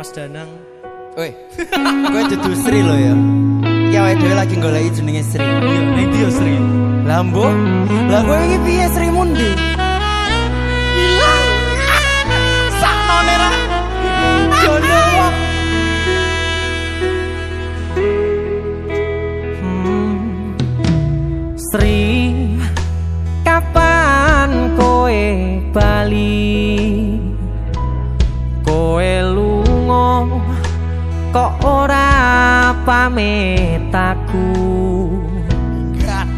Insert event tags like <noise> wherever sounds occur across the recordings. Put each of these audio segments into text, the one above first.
Mas Danang. Woi. <laughs> Kowe dudu Sri lo ya. Iki awake dhewe lagi goleki jenenge Sri. Iya, ning dia Sri. Lah mbok, lah kowe iki piye Sri mundi? Hilang. Sakno nera. Jono wong. Sri kapan koe bali pamit aku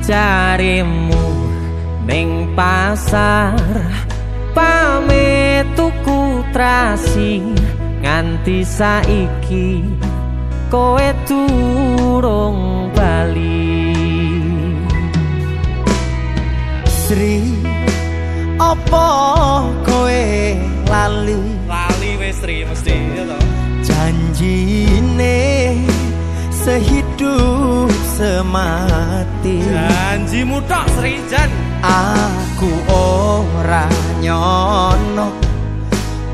jarimu ning pasar pamit tuku trasi nganti saiki koe turung bali Sri apa kowe lali Lali wis Sri mesti ya to. janjine sehidup semati. Janjimu tok Sri Jan. aku ora nyono.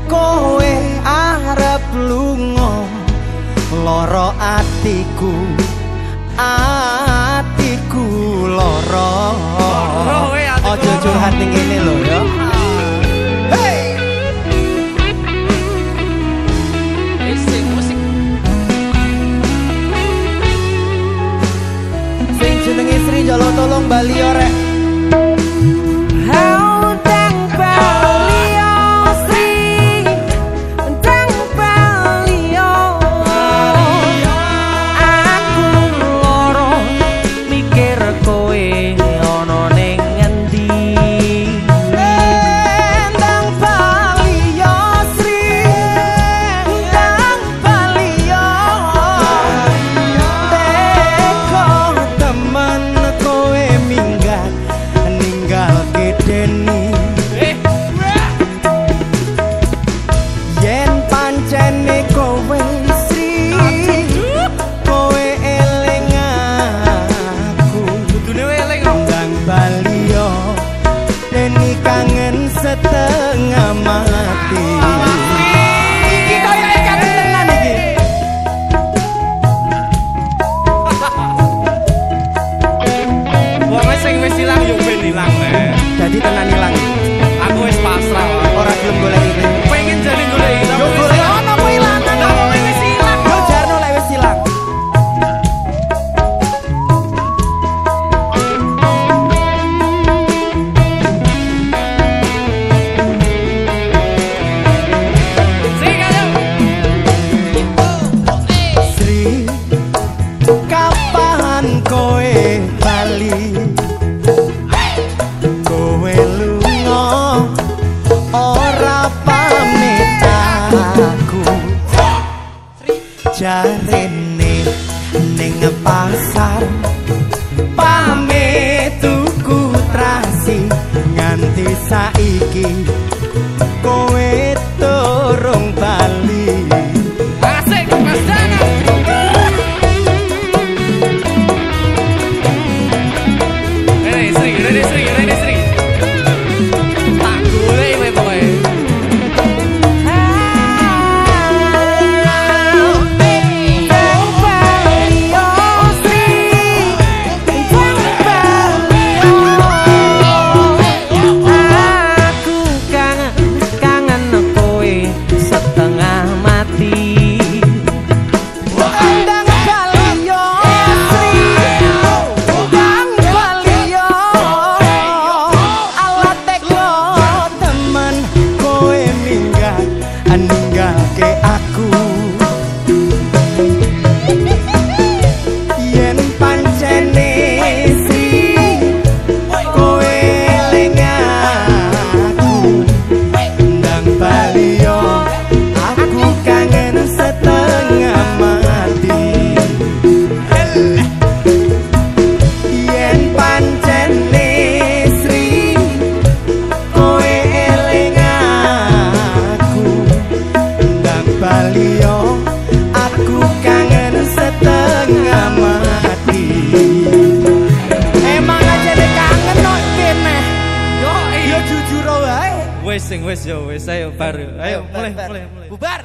Kowe arep lunga. Loro atiku atiku loro loro. curhat ning kene lho bali orek tengah mati. Jarene ning pasar. Pamit tuku trasi Nganti saiki Kowe Wis sing wis yo wis ayo bar. Ayo mulai mulai. Bubar